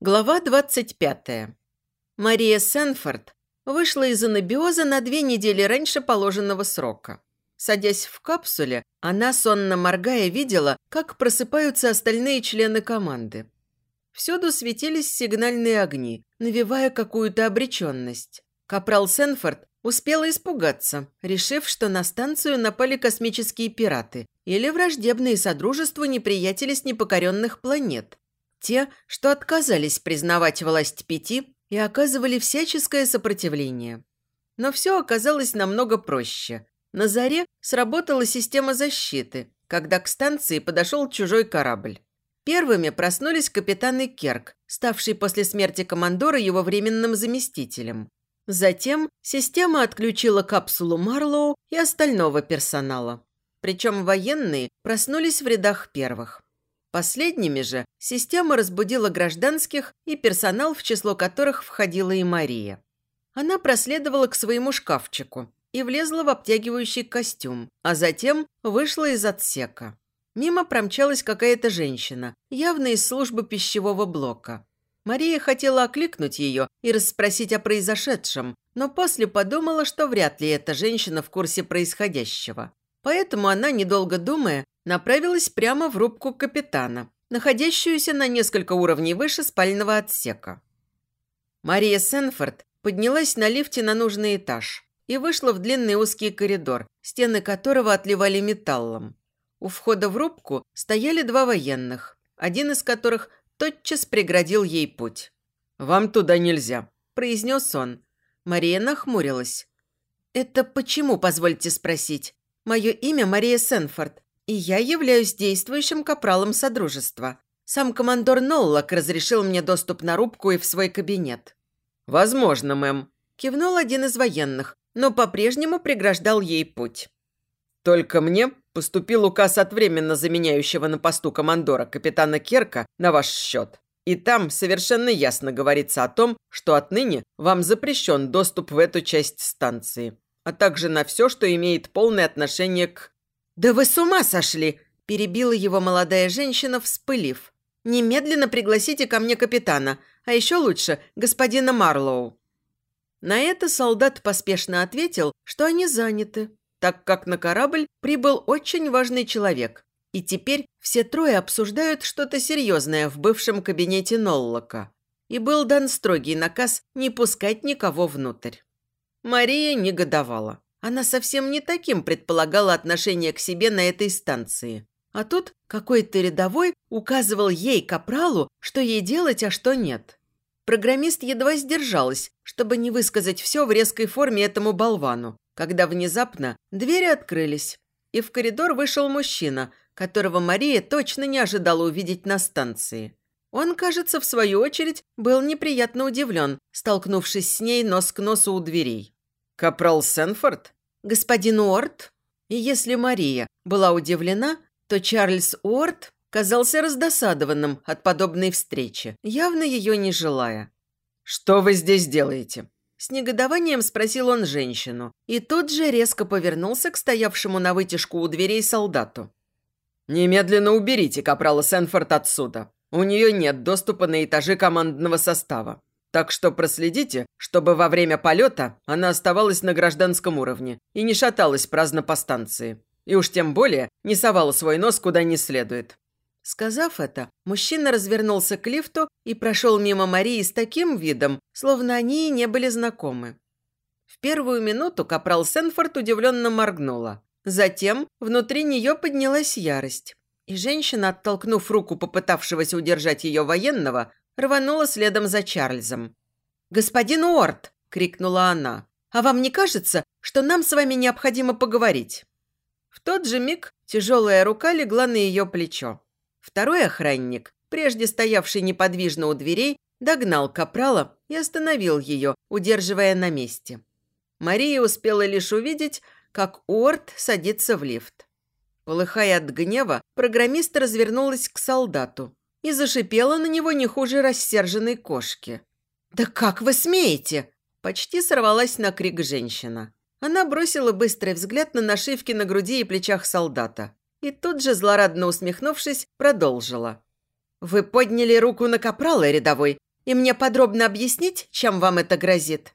Глава 25. Мария Сенфорд вышла из анабиоза на две недели раньше положенного срока. Садясь в капсуле, она, сонно моргая, видела, как просыпаются остальные члены команды. Всюду светились сигнальные огни, навевая какую-то обреченность. Капрал Сенфорд успела испугаться, решив, что на станцию напали космические пираты или враждебные содружества неприятели с непокоренных планет, те, что отказались признавать власть пяти и оказывали всяческое сопротивление. Но все оказалось намного проще. На заре сработала система защиты, когда к станции подошел чужой корабль. Первыми проснулись капитан Керк, ставший после смерти командора его временным заместителем. Затем система отключила капсулу Марлоу и остального персонала. Причем военные проснулись в рядах первых. Последними же система разбудила гражданских и персонал, в число которых входила и Мария. Она проследовала к своему шкафчику и влезла в обтягивающий костюм, а затем вышла из отсека. Мимо промчалась какая-то женщина, явно из службы пищевого блока. Мария хотела окликнуть ее и расспросить о произошедшем, но после подумала, что вряд ли эта женщина в курсе происходящего. Поэтому она, недолго думая, направилась прямо в рубку капитана, находящуюся на несколько уровней выше спального отсека. Мария Сенфорд поднялась на лифте на нужный этаж и вышла в длинный узкий коридор, стены которого отливали металлом. У входа в рубку стояли два военных, один из которых тотчас преградил ей путь. «Вам туда нельзя», – произнес он. Мария нахмурилась. «Это почему, позвольте спросить? Мое имя Мария Сенфорд, и я являюсь действующим капралом Содружества. Сам командор Ноллок разрешил мне доступ на рубку и в свой кабинет». «Возможно, мэм», – кивнул один из военных, но по-прежнему преграждал ей путь. «Только мне поступил указ от временно заменяющего на посту командора капитана Керка на ваш счет. И там совершенно ясно говорится о том, что отныне вам запрещен доступ в эту часть станции, а также на все, что имеет полное отношение к «Да вы с ума сошли!» – перебила его молодая женщина, вспылив. «Немедленно пригласите ко мне капитана, а еще лучше господина Марлоу». На это солдат поспешно ответил, что они заняты, так как на корабль прибыл очень важный человек. И теперь все трое обсуждают что-то серьезное в бывшем кабинете Ноллока. И был дан строгий наказ не пускать никого внутрь. Мария негодовала. Она совсем не таким предполагала отношение к себе на этой станции. А тут какой-то рядовой указывал ей, капралу, что ей делать, а что нет. Программист едва сдержалась, чтобы не высказать все в резкой форме этому болвану, когда внезапно двери открылись, и в коридор вышел мужчина, которого Мария точно не ожидала увидеть на станции. Он, кажется, в свою очередь, был неприятно удивлен, столкнувшись с ней нос к носу у дверей. «Капрал Сенфорд?» «Господин Уорд?» И если Мария была удивлена, то Чарльз Уорд казался раздосадованным от подобной встречи, явно ее не желая. «Что вы здесь делаете?» С негодованием спросил он женщину, и тут же резко повернулся к стоявшему на вытяжку у дверей солдату. «Немедленно уберите капрала Сенфорд отсюда. У нее нет доступа на этажи командного состава. Так что проследите, чтобы во время полета она оставалась на гражданском уровне и не шаталась праздно по станции. И уж тем более не совала свой нос куда не следует. Сказав это, мужчина развернулся к лифту и прошел мимо Марии с таким видом, словно они и не были знакомы. В первую минуту капрал Сенфорд удивленно моргнула. Затем внутри нее поднялась ярость. И женщина, оттолкнув руку попытавшегося удержать ее военного, рванула следом за Чарльзом. «Господин Уорд!» – крикнула она. «А вам не кажется, что нам с вами необходимо поговорить?» В тот же миг тяжелая рука легла на ее плечо. Второй охранник, прежде стоявший неподвижно у дверей, догнал капрала и остановил ее, удерживая на месте. Мария успела лишь увидеть, как Уорд садится в лифт. Полыхая от гнева, программист развернулась к солдату и зашипела на него не хуже рассерженной кошки. «Да как вы смеете?» Почти сорвалась на крик женщина. Она бросила быстрый взгляд на нашивки на груди и плечах солдата. И тут же, злорадно усмехнувшись, продолжила. «Вы подняли руку на капрала, рядовой, И мне подробно объяснить, чем вам это грозит?»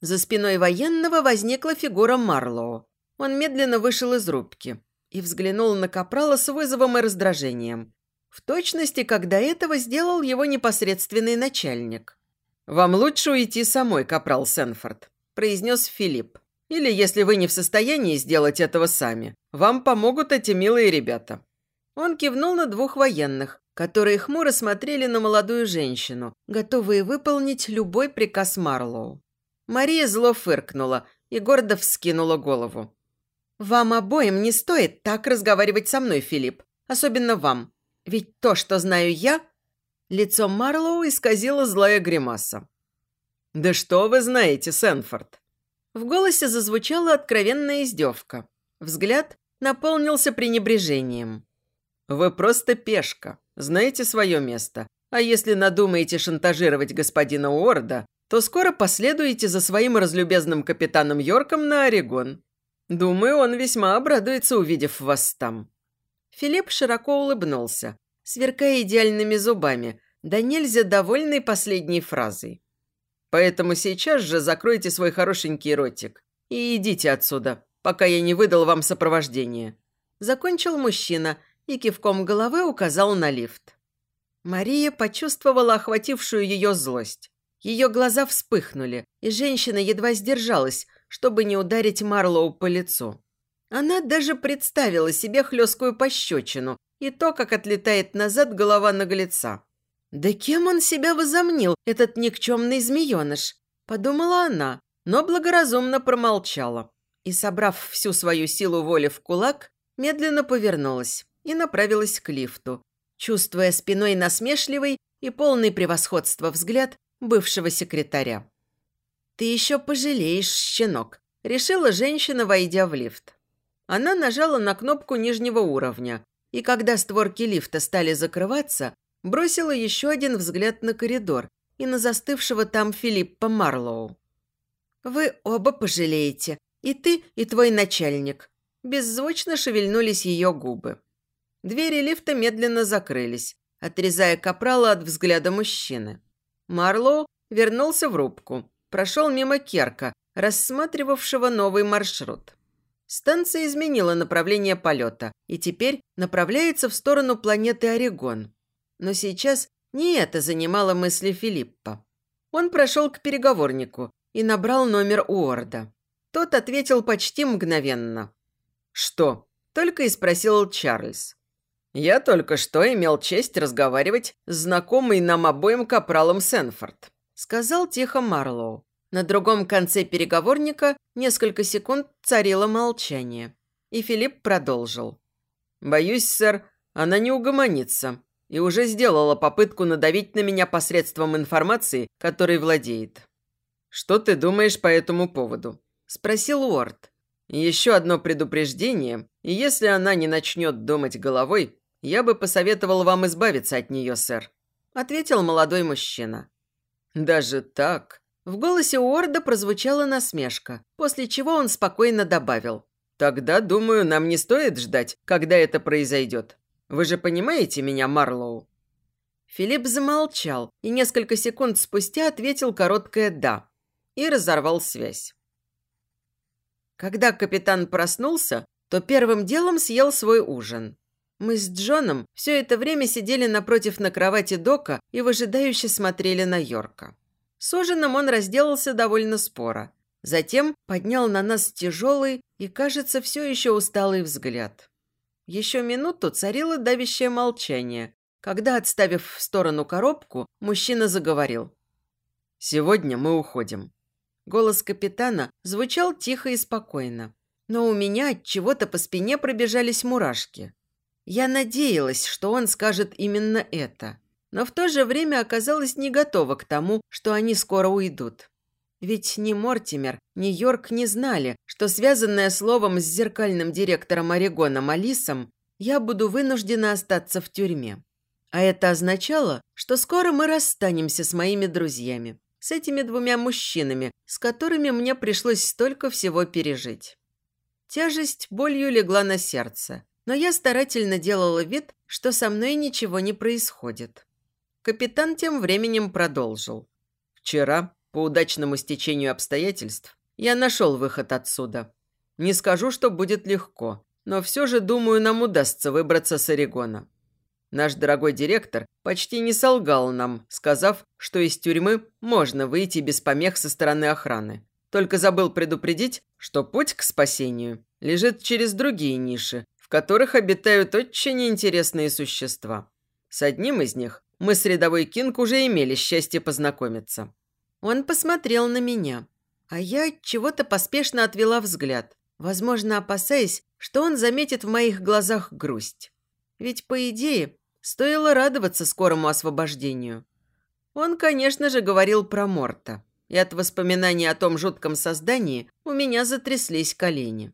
За спиной военного возникла фигура Марлоу. Он медленно вышел из рубки и взглянул на Капрала с вызовом и раздражением. В точности, как до этого сделал его непосредственный начальник. «Вам лучше уйти самой, Капрал Сенфорд», – произнес Филипп. «Или, если вы не в состоянии сделать этого сами, вам помогут эти милые ребята». Он кивнул на двух военных, которые хмуро смотрели на молодую женщину, готовые выполнить любой приказ Марлоу. Мария зло фыркнула и гордо вскинула голову. «Вам обоим не стоит так разговаривать со мной, Филипп. Особенно вам. Ведь то, что знаю я...» Лицо Марлоу исказило злая гримаса. «Да что вы знаете, Сенфорд?» В голосе зазвучала откровенная издевка. Взгляд наполнился пренебрежением. «Вы просто пешка. Знаете свое место. А если надумаете шантажировать господина Уорда, то скоро последуете за своим разлюбезным капитаном Йорком на Орегон. Думаю, он весьма обрадуется, увидев вас там». Филипп широко улыбнулся, сверкая идеальными зубами, да нельзя довольный последней фразой. «Поэтому сейчас же закройте свой хорошенький ротик и идите отсюда, пока я не выдал вам сопровождение». Закончил мужчина и кивком головы указал на лифт. Мария почувствовала охватившую ее злость. Ее глаза вспыхнули, и женщина едва сдержалась, чтобы не ударить Марлоу по лицу. Она даже представила себе хлесткую пощечину и то, как отлетает назад голова наглеца. «Да кем он себя возомнил, этот никчемный змееныш?» – подумала она, но благоразумно промолчала. И, собрав всю свою силу воли в кулак, медленно повернулась и направилась к лифту, чувствуя спиной насмешливый и полный превосходства взгляд бывшего секретаря. «Ты еще пожалеешь, щенок», – решила женщина, войдя в лифт. Она нажала на кнопку нижнего уровня, и когда створки лифта стали закрываться, бросила еще один взгляд на коридор и на застывшего там Филиппа Марлоу. «Вы оба пожалеете, и ты, и твой начальник». Беззвучно шевельнулись ее губы. Двери лифта медленно закрылись, отрезая капрала от взгляда мужчины. Марлоу вернулся в рубку, прошел мимо Керка, рассматривавшего новый маршрут. Станция изменила направление полета и теперь направляется в сторону планеты Орегон. Но сейчас не это занимало мысли Филиппа. Он прошел к переговорнику и набрал номер Уорда. Тот ответил почти мгновенно. «Что?» – только и спросил Чарльз. «Я только что имел честь разговаривать с знакомой нам обоим капралом Сенфорд», сказал тихо Марлоу. На другом конце переговорника несколько секунд царило молчание. И Филипп продолжил. «Боюсь, сэр, она не угомонится и уже сделала попытку надавить на меня посредством информации, которой владеет». «Что ты думаешь по этому поводу?» – спросил Уорд. «Еще одно предупреждение, и если она не начнет думать головой, я бы посоветовал вам избавиться от нее, сэр», – ответил молодой мужчина. «Даже так?» В голосе Уорда прозвучала насмешка, после чего он спокойно добавил. «Тогда, думаю, нам не стоит ждать, когда это произойдет. Вы же понимаете меня, Марлоу?» Филипп замолчал и несколько секунд спустя ответил короткое «да» и разорвал связь. Когда капитан проснулся, то первым делом съел свой ужин. Мы с Джоном все это время сидели напротив на кровати Дока и выжидающе смотрели на Йорка. С ужином он разделался довольно споро. Затем поднял на нас тяжелый и, кажется, все еще усталый взгляд. Еще минуту царило давящее молчание, когда, отставив в сторону коробку, мужчина заговорил. «Сегодня мы уходим». Голос капитана звучал тихо и спокойно, но у меня от чего-то по спине пробежались мурашки. Я надеялась, что он скажет именно это, но в то же время оказалась не готова к тому, что они скоро уйдут. Ведь ни Мортимер, ни Йорк не знали, что связанное словом с зеркальным директором Орегона Алисом я буду вынуждена остаться в тюрьме. А это означало, что скоро мы расстанемся с моими друзьями, с этими двумя мужчинами, с которыми мне пришлось столько всего пережить. Тяжесть болью легла на сердце, но я старательно делала вид, что со мной ничего не происходит. Капитан тем временем продолжил. «Вчера, по удачному стечению обстоятельств, я нашел выход отсюда. Не скажу, что будет легко, но все же, думаю, нам удастся выбраться с Орегона. Наш дорогой директор почти не солгал нам, сказав, что из тюрьмы можно выйти без помех со стороны охраны. Только забыл предупредить, что путь к спасению лежит через другие ниши, в которых обитают очень интересные существа. С одним из них мы с рядовой Кинг уже имели счастье познакомиться. Он посмотрел на меня, а я чего-то поспешно отвела взгляд, возможно, опасаясь, что он заметит в моих глазах грусть. Ведь, по идее, стоило радоваться скорому освобождению. Он, конечно же, говорил про Морта, и от воспоминаний о том жутком создании у меня затряслись колени.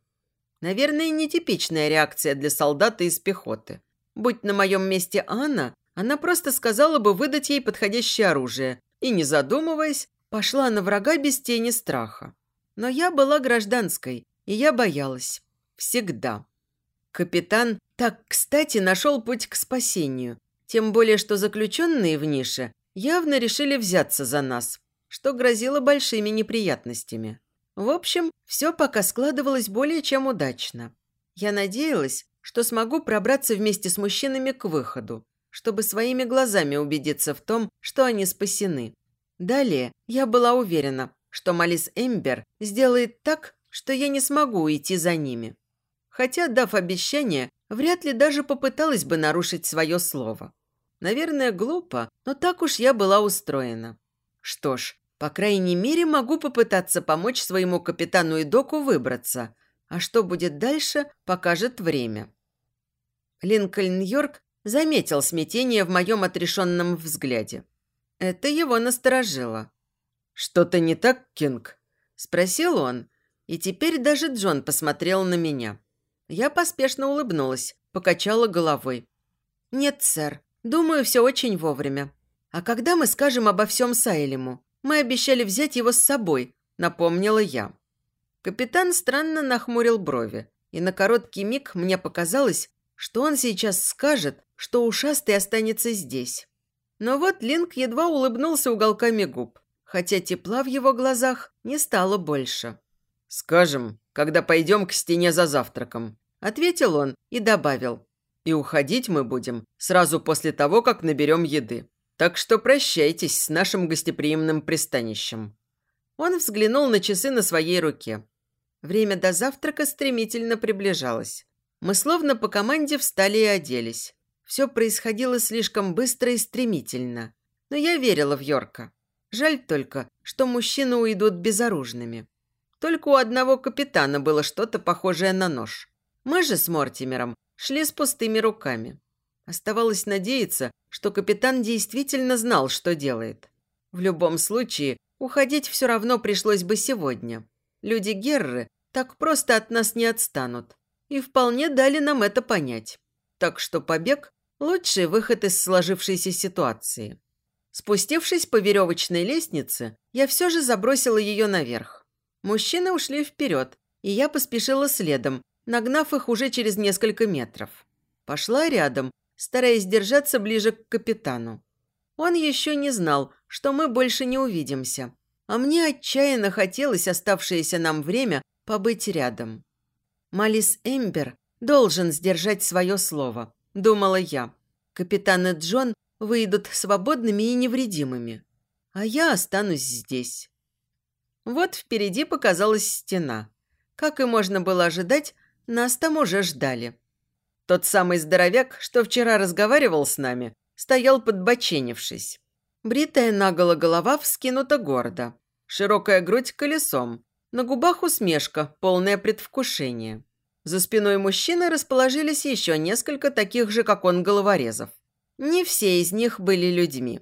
Наверное, нетипичная реакция для солдата из пехоты. Будь на моем месте Анна, она просто сказала бы выдать ей подходящее оружие и, не задумываясь, пошла на врага без тени страха. Но я была гражданской, и я боялась. Всегда. Капитан так, кстати, нашел путь к спасению. Тем более, что заключенные в нише явно решили взяться за нас, что грозило большими неприятностями. В общем, все пока складывалось более чем удачно. Я надеялась, что смогу пробраться вместе с мужчинами к выходу, чтобы своими глазами убедиться в том, что они спасены. Далее я была уверена, что Малис Эмбер сделает так, что я не смогу уйти за ними. Хотя, дав обещание, вряд ли даже попыталась бы нарушить свое слово. Наверное, глупо, но так уж я была устроена. Что ж, по крайней мере, могу попытаться помочь своему капитану и доку выбраться. А что будет дальше, покажет время. Линкольн Йорк заметил смятение в моем отрешенном взгляде. Это его насторожило. «Что-то не так, Кинг?» – спросил он, и теперь даже Джон посмотрел на меня. Я поспешно улыбнулась, покачала головой. «Нет, сэр, думаю, все очень вовремя. А когда мы скажем обо всем Сайлему? Мы обещали взять его с собой», – напомнила я. Капитан странно нахмурил брови, и на короткий миг мне показалось, что он сейчас скажет, что ушастый останется здесь. Но вот Линк едва улыбнулся уголками губ, хотя тепла в его глазах не стало больше. «Скажем, когда пойдем к стене за завтраком», – ответил он и добавил. «И уходить мы будем сразу после того, как наберем еды. Так что прощайтесь с нашим гостеприимным пристанищем». Он взглянул на часы на своей руке. Время до завтрака стремительно приближалось. Мы словно по команде встали и оделись. Все происходило слишком быстро и стремительно. Но я верила в Йорка. Жаль только, что мужчины уйдут безоружными. Только у одного капитана было что-то похожее на нож. Мы же с Мортимером шли с пустыми руками. Оставалось надеяться, что капитан действительно знал, что делает. В любом случае, уходить все равно пришлось бы сегодня. Люди Герры так просто от нас не отстанут и вполне дали нам это понять. Так что побег – лучший выход из сложившейся ситуации. Спустившись по веревочной лестнице, я все же забросила ее наверх. Мужчины ушли вперед, и я поспешила следом, нагнав их уже через несколько метров. Пошла рядом, стараясь держаться ближе к капитану. Он еще не знал, что мы больше не увидимся, а мне отчаянно хотелось оставшееся нам время побыть рядом. Малис Эмбер должен сдержать свое слово, думала я. Капитан и Джон выйдут свободными и невредимыми, а я останусь здесь. Вот впереди показалась стена. Как и можно было ожидать, нас там уже ждали. Тот самый здоровяк, что вчера разговаривал с нами, стоял подбоченившись. Бритая наголо голова вскинута гордо. Широкая грудь колесом. На губах усмешка, полное предвкушение. За спиной мужчины расположились еще несколько таких же, как он, головорезов. Не все из них были людьми.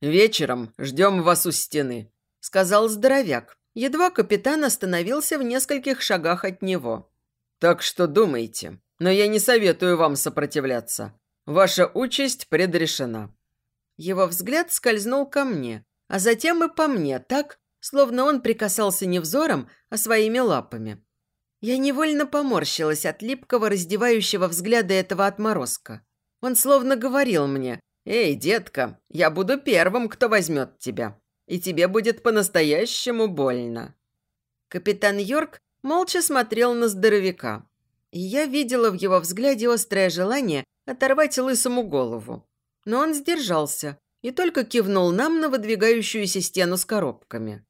«Вечером ждем вас у стены», – сказал здоровяк. Едва капитан остановился в нескольких шагах от него. «Так что думайте, но я не советую вам сопротивляться. Ваша участь предрешена». Его взгляд скользнул ко мне, а затем и по мне так, словно он прикасался не взором, а своими лапами. Я невольно поморщилась от липкого, раздевающего взгляда этого отморозка. Он словно говорил мне «Эй, детка, я буду первым, кто возьмет тебя, и тебе будет по-настоящему больно». Капитан Йорк молча смотрел на здоровяка, и я видела в его взгляде острое желание оторвать лысому голову. Но он сдержался и только кивнул нам на выдвигающуюся стену с коробками.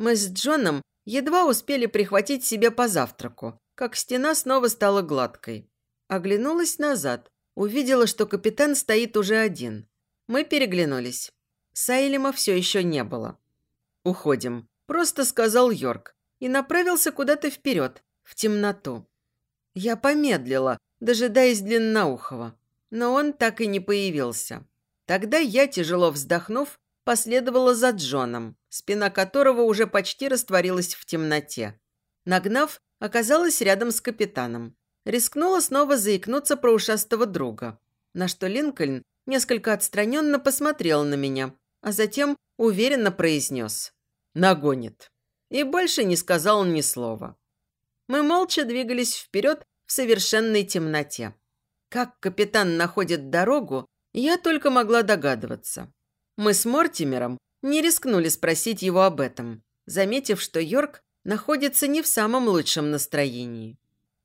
Мы с Джоном едва успели прихватить себе по завтраку, как стена снова стала гладкой. Оглянулась назад, увидела, что капитан стоит уже один. Мы переглянулись. Сайлема все еще не было. «Уходим», – просто сказал Йорк и направился куда-то вперед, в темноту. Я помедлила, дожидаясь длинноухого, но он так и не появился. Тогда я, тяжело вздохнув, последовала за Джоном, спина которого уже почти растворилась в темноте. Нагнав, оказалась рядом с капитаном. Рискнула снова заикнуться про ушастого друга, на что Линкольн несколько отстраненно посмотрел на меня, а затем уверенно произнес «Нагонит» и больше не сказал ни слова. Мы молча двигались вперед в совершенной темноте. Как капитан находит дорогу, я только могла догадываться. Мы с Мортимером не рискнули спросить его об этом, заметив, что Йорк находится не в самом лучшем настроении.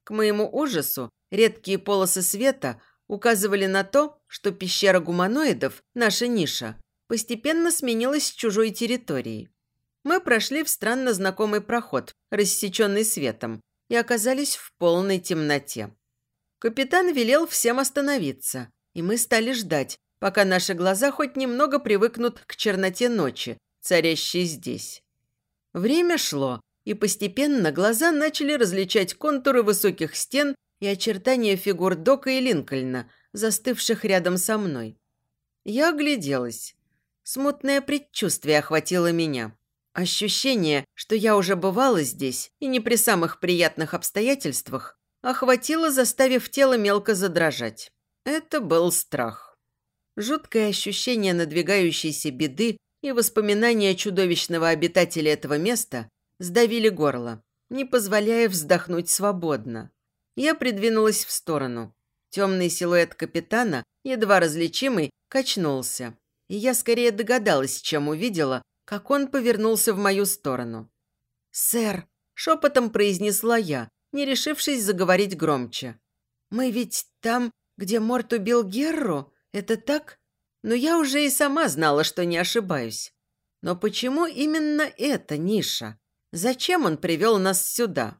К моему ужасу, редкие полосы света указывали на то, что пещера гуманоидов, наша ниша, постепенно сменилась чужой территорией. Мы прошли в странно знакомый проход, рассеченный светом, и оказались в полной темноте. Капитан велел всем остановиться, и мы стали ждать, пока наши глаза хоть немного привыкнут к черноте ночи, царящей здесь. Время шло, и постепенно глаза начали различать контуры высоких стен и очертания фигур Дока и Линкольна, застывших рядом со мной. Я огляделась. Смутное предчувствие охватило меня. Ощущение, что я уже бывала здесь, и не при самых приятных обстоятельствах, охватило, заставив тело мелко задрожать. Это был страх. Жуткое ощущение надвигающейся беды и воспоминания чудовищного обитателя этого места сдавили горло, не позволяя вздохнуть свободно. Я придвинулась в сторону. Темный силуэт капитана, едва различимый, качнулся. И я скорее догадалась, чем увидела, как он повернулся в мою сторону. «Сэр!» – шепотом произнесла я, не решившись заговорить громче. «Мы ведь там, где Морт убил Герру? Это так?» Но я уже и сама знала, что не ошибаюсь. Но почему именно эта ниша? Зачем он привел нас сюда?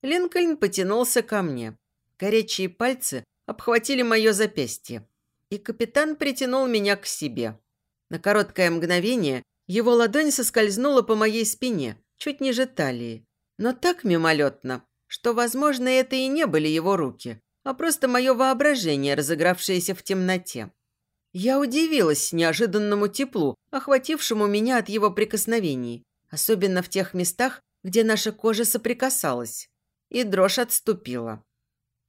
Линкольн потянулся ко мне. Горячие пальцы обхватили мое запястье. И капитан притянул меня к себе. На короткое мгновение его ладонь соскользнула по моей спине, чуть ниже талии. Но так мимолетно, что, возможно, это и не были его руки, а просто мое воображение, разыгравшееся в темноте. Я удивилась неожиданному теплу, охватившему меня от его прикосновений, особенно в тех местах, где наша кожа соприкасалась. И дрожь отступила.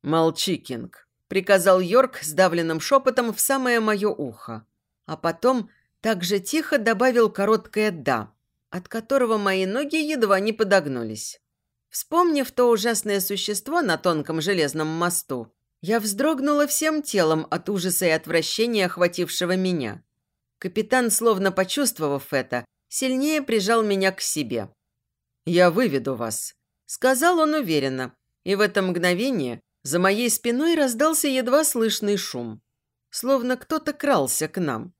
«Молчи, Кинг», – приказал Йорк сдавленным шепотом в самое мое ухо. А потом так же тихо добавил короткое «да», от которого мои ноги едва не подогнулись. Вспомнив то ужасное существо на тонком железном мосту, я вздрогнула всем телом от ужаса и отвращения, охватившего меня. Капитан, словно почувствовав это, сильнее прижал меня к себе. «Я выведу вас», – сказал он уверенно, и в это мгновение за моей спиной раздался едва слышный шум, словно кто-то крался к нам.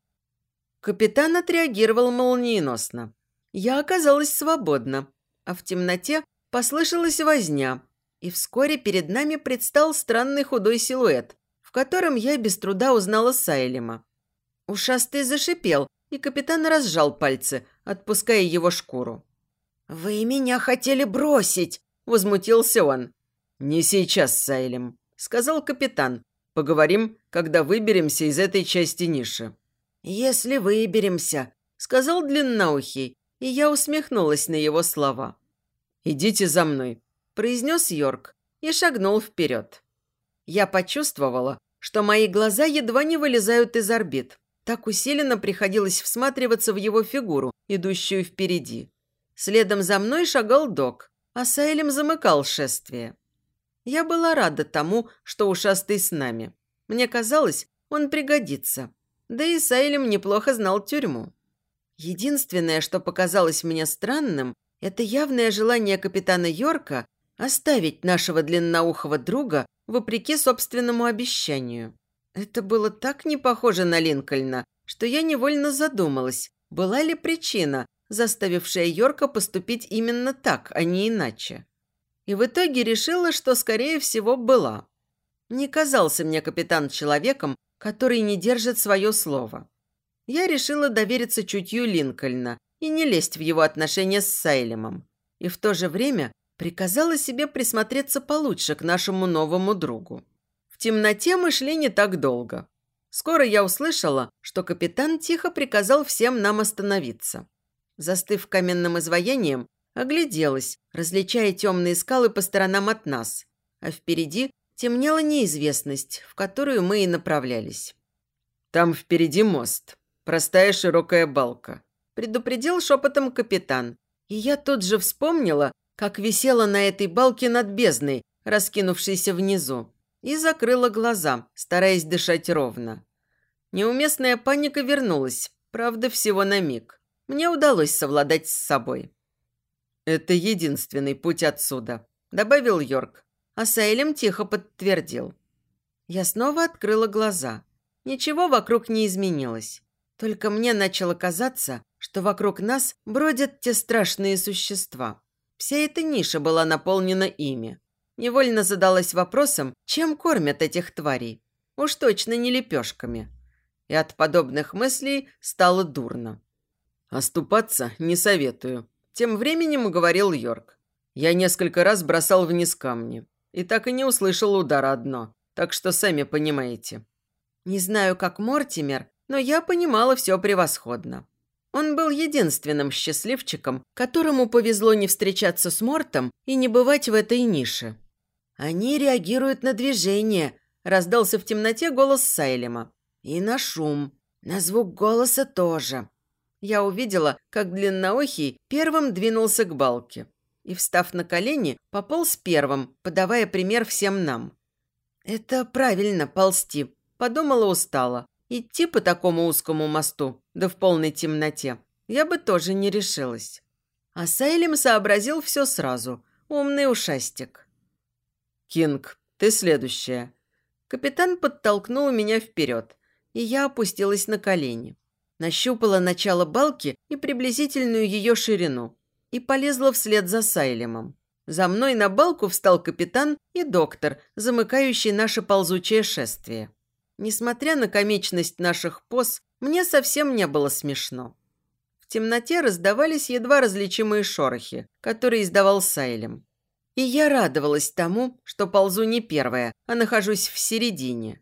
Капитан отреагировал молниеносно. Я оказалась свободна, а в темноте послышалась возня, и вскоре перед нами предстал странный худой силуэт, в котором я без труда узнала Сайлема. Ушастый зашипел, и капитан разжал пальцы, отпуская его шкуру. «Вы меня хотели бросить!» – возмутился он. «Не сейчас, Сайлем», – сказал капитан. «Поговорим, когда выберемся из этой части ниши». «Если выберемся», – сказал длинноухий, и я усмехнулась на его слова. «Идите за мной», – произнес Йорк и шагнул вперед. Я почувствовала, что мои глаза едва не вылезают из орбит. Так усиленно приходилось всматриваться в его фигуру, идущую впереди. Следом за мной шагал док, а Сайлем замыкал шествие. Я была рада тому, что ушастый с нами. Мне казалось, он пригодится. Да и Сайлем неплохо знал тюрьму. Единственное, что показалось мне странным, это явное желание капитана Йорка оставить нашего длинноухого друга вопреки собственному обещанию. Это было так не похоже на Линкольна, что я невольно задумалась, была ли причина, заставившая Йорка поступить именно так, а не иначе. И в итоге решила, что, скорее всего, была. Не казался мне капитан человеком, который не держит свое слово. Я решила довериться чутью Линкольна и не лезть в его отношения с Сайлемом. И в то же время приказала себе присмотреться получше к нашему новому другу. В темноте мы шли не так долго. Скоро я услышала, что капитан тихо приказал всем нам остановиться. Застыв каменным изваянием, огляделась, различая темные скалы по сторонам от нас, а впереди темнела неизвестность, в которую мы и направлялись. «Там впереди мост. Простая широкая балка», – предупредил шепотом капитан. И я тут же вспомнила, как висела на этой балке над бездной, раскинувшейся внизу, и закрыла глаза, стараясь дышать ровно. Неуместная паника вернулась, правда, всего на миг. Мне удалось совладать с собой. «Это единственный путь отсюда», – добавил Йорк а Саэлем тихо подтвердил. Я снова открыла глаза. Ничего вокруг не изменилось. Только мне начало казаться, что вокруг нас бродят те страшные существа. Вся эта ниша была наполнена ими. Невольно задалась вопросом, чем кормят этих тварей. Уж точно не лепешками. И от подобных мыслей стало дурно. «Оступаться не советую», – тем временем говорил Йорк. «Я несколько раз бросал вниз камни и так и не услышал удара одно, так что сами понимаете. Не знаю, как Мортимер, но я понимала все превосходно. Он был единственным счастливчиком, которому повезло не встречаться с Мортом и не бывать в этой нише. «Они реагируют на движение», – раздался в темноте голос Сайлема. «И на шум. На звук голоса тоже». Я увидела, как длинноухий первым двинулся к балке и, встав на колени, пополз первым, подавая пример всем нам. «Это правильно, ползти», – подумала устала. Идти по такому узкому мосту, да в полной темноте, я бы тоже не решилась. А Сайлем сообразил все сразу. Умный ушастик. «Кинг, ты следующая». Капитан подтолкнул меня вперед, и я опустилась на колени. Нащупала начало балки и приблизительную ее ширину и полезла вслед за Сайлемом. За мной на балку встал капитан и доктор, замыкающий наше ползучее шествие. Несмотря на комичность наших поз, мне совсем не было смешно. В темноте раздавались едва различимые шорохи, которые издавал Сайлем. И я радовалась тому, что ползу не первая, а нахожусь в середине.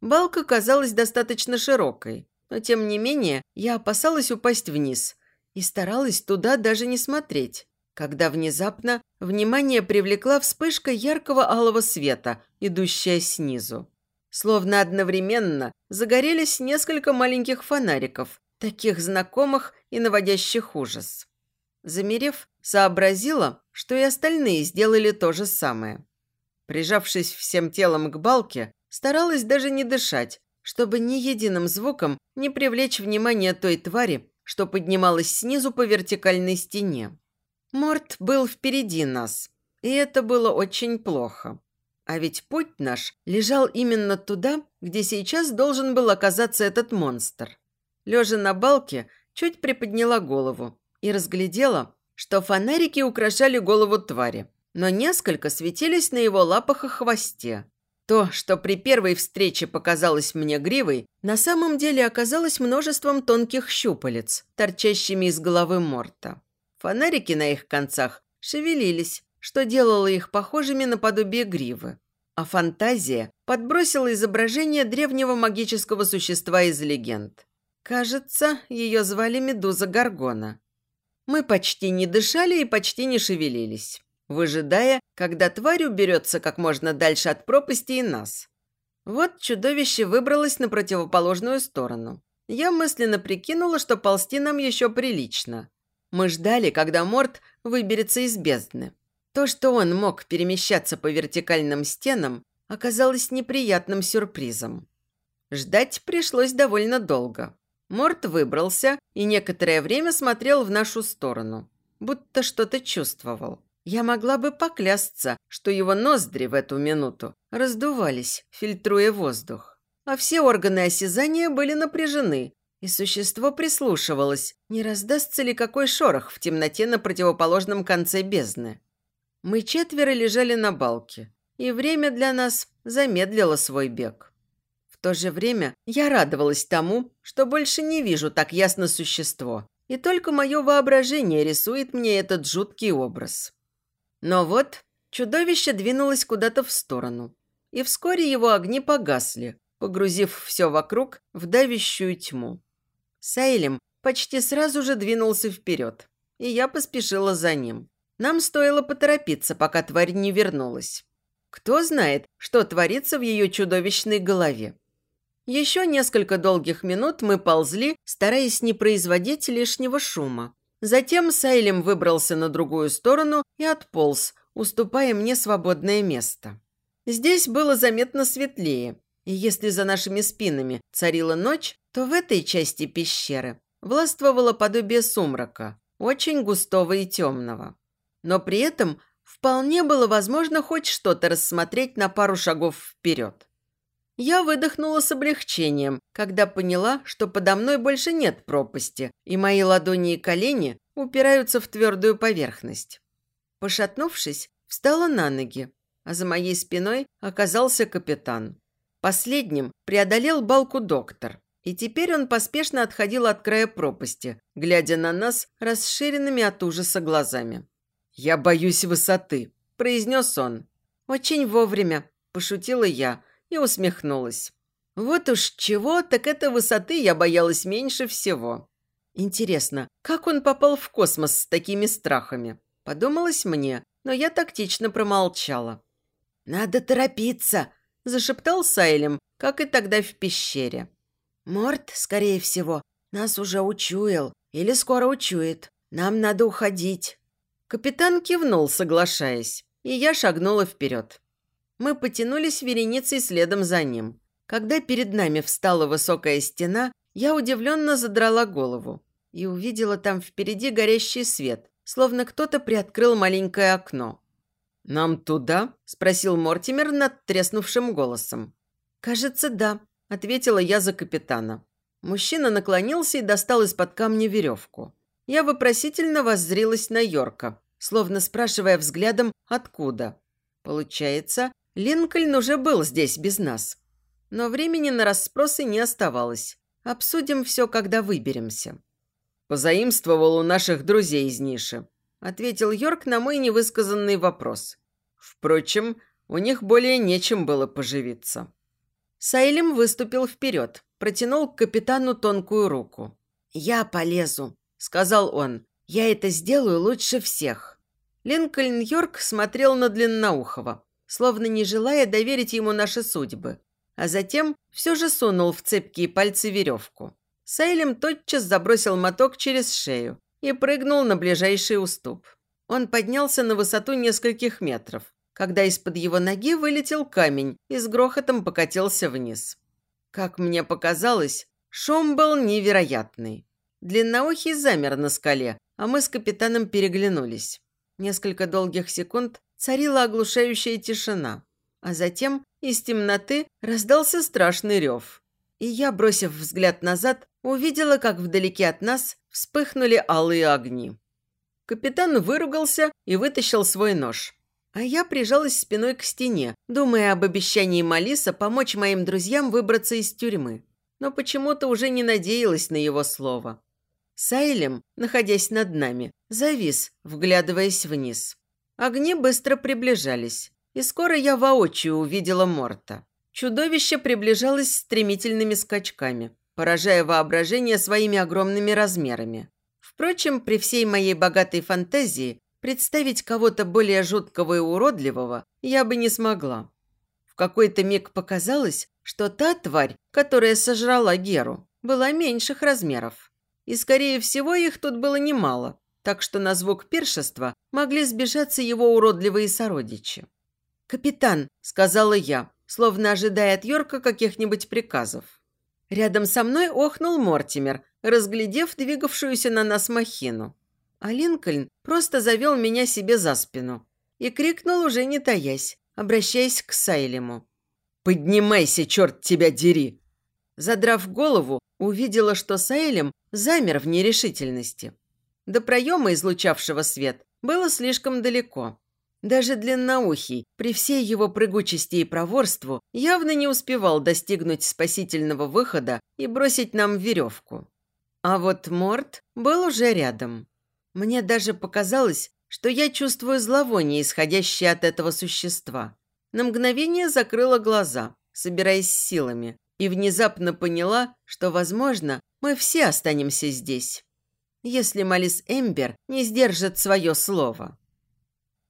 Балка казалась достаточно широкой, но тем не менее я опасалась упасть вниз – и старалась туда даже не смотреть, когда внезапно внимание привлекла вспышка яркого алого света, идущая снизу. Словно одновременно загорелись несколько маленьких фонариков, таких знакомых и наводящих ужас. Замерев, сообразила, что и остальные сделали то же самое. Прижавшись всем телом к балке, старалась даже не дышать, чтобы ни единым звуком не привлечь внимание той твари, что поднималась снизу по вертикальной стене. Морт был впереди нас, и это было очень плохо. А ведь путь наш лежал именно туда, где сейчас должен был оказаться этот монстр. Лежа на балке, чуть приподняла голову и разглядела, что фонарики украшали голову твари, но несколько светились на его лапах и хвосте. То, что при первой встрече показалось мне гривой, на самом деле оказалось множеством тонких щупалец, торчащими из головы морта. Фонарики на их концах шевелились, что делало их похожими на подобие гривы. А фантазия подбросила изображение древнего магического существа из легенд. Кажется, ее звали Медуза Гаргона. Мы почти не дышали и почти не шевелились выжидая, когда тварь уберется как можно дальше от пропасти и нас. Вот чудовище выбралось на противоположную сторону. Я мысленно прикинула, что ползти нам еще прилично. Мы ждали, когда Морт выберется из бездны. То, что он мог перемещаться по вертикальным стенам, оказалось неприятным сюрпризом. Ждать пришлось довольно долго. Морт выбрался и некоторое время смотрел в нашу сторону, будто что-то чувствовал. Я могла бы поклясться, что его ноздри в эту минуту раздувались, фильтруя воздух. А все органы осязания были напряжены, и существо прислушивалось, не раздастся ли какой шорох в темноте на противоположном конце бездны. Мы четверо лежали на балке, и время для нас замедлило свой бег. В то же время я радовалась тому, что больше не вижу так ясно существо, и только мое воображение рисует мне этот жуткий образ. Но вот чудовище двинулось куда-то в сторону, и вскоре его огни погасли, погрузив все вокруг в давящую тьму. Сейлем почти сразу же двинулся вперед, и я поспешила за ним. Нам стоило поторопиться, пока тварь не вернулась. Кто знает, что творится в ее чудовищной голове. Еще несколько долгих минут мы ползли, стараясь не производить лишнего шума. Затем Сайлем выбрался на другую сторону и отполз, уступая мне свободное место. Здесь было заметно светлее, и если за нашими спинами царила ночь, то в этой части пещеры властвовало подобие сумрака, очень густого и темного. Но при этом вполне было возможно хоть что-то рассмотреть на пару шагов вперед. Я выдохнула с облегчением, когда поняла, что подо мной больше нет пропасти, и мои ладони и колени упираются в твердую поверхность. Пошатнувшись, встала на ноги, а за моей спиной оказался капитан. Последним преодолел балку доктор, и теперь он поспешно отходил от края пропасти, глядя на нас расширенными от ужаса глазами. «Я боюсь высоты», – произнес он. «Очень вовремя», – пошутила я – и усмехнулась. Вот уж чего, так это высоты я боялась меньше всего. Интересно, как он попал в космос с такими страхами? Подумалось мне, но я тактично промолчала. «Надо торопиться», – зашептал Сайлем, как и тогда в пещере. «Морт, скорее всего, нас уже учуял или скоро учует. Нам надо уходить». Капитан кивнул, соглашаясь, и я шагнула вперед. Мы потянулись вереницей следом за ним. Когда перед нами встала высокая стена, я удивленно задрала голову и увидела там впереди горящий свет, словно кто-то приоткрыл маленькое окно. «Нам туда?» – спросил Мортимер над треснувшим голосом. «Кажется, да», – ответила я за капитана. Мужчина наклонился и достал из-под камня веревку. Я вопросительно воззрилась на Йорка, словно спрашивая взглядом «откуда?». Получается, Линкольн уже был здесь без нас. Но времени на расспросы не оставалось. Обсудим все, когда выберемся. «Позаимствовал у наших друзей из ниши», – ответил Йорк на мой невысказанный вопрос. Впрочем, у них более нечем было поживиться. Сайлем выступил вперед, протянул к капитану тонкую руку. «Я полезу», – сказал он. «Я это сделаю лучше всех». Линкольн Йорк смотрел на Длинноухова, словно не желая доверить ему наши судьбы, а затем все же сунул в цепкие пальцы веревку. Сайлем тотчас забросил моток через шею и прыгнул на ближайший уступ. Он поднялся на высоту нескольких метров, когда из-под его ноги вылетел камень и с грохотом покатился вниз. Как мне показалось, шум был невероятный. Длинноухий замер на скале, а мы с капитаном переглянулись. Несколько долгих секунд царила оглушающая тишина, а затем из темноты раздался страшный рев. И я, бросив взгляд назад, увидела, как вдалеке от нас вспыхнули алые огни. Капитан выругался и вытащил свой нож. А я прижалась спиной к стене, думая об обещании Малиса помочь моим друзьям выбраться из тюрьмы. Но почему-то уже не надеялась на его слово. Сайлем, находясь над нами, завис, вглядываясь вниз. Огни быстро приближались, и скоро я воочию увидела Морта. Чудовище приближалось стремительными скачками, поражая воображение своими огромными размерами. Впрочем, при всей моей богатой фантазии представить кого-то более жуткого и уродливого я бы не смогла. В какой-то миг показалось, что та тварь, которая сожрала Геру, была меньших размеров. И, скорее всего, их тут было немало, так что на звук пиршества могли сбежаться его уродливые сородичи. «Капитан», – сказала я, словно ожидая от Йорка каких-нибудь приказов. Рядом со мной охнул Мортимер, разглядев двигавшуюся на нас махину. А Линкольн просто завел меня себе за спину и крикнул, уже не таясь, обращаясь к Сайлему. «Поднимайся, черт тебя дери!» Задрав голову, увидела, что Сайлем замер в нерешительности. До проема, излучавшего свет, было слишком далеко. Даже длинноухий, при всей его прыгучести и проворству, явно не успевал достигнуть спасительного выхода и бросить нам веревку. А вот Морт был уже рядом. Мне даже показалось, что я чувствую зловоние, исходящее от этого существа. На мгновение закрыла глаза, собираясь силами, и внезапно поняла, что, возможно, мы все останемся здесь, если Малис Эмбер не сдержит свое слово.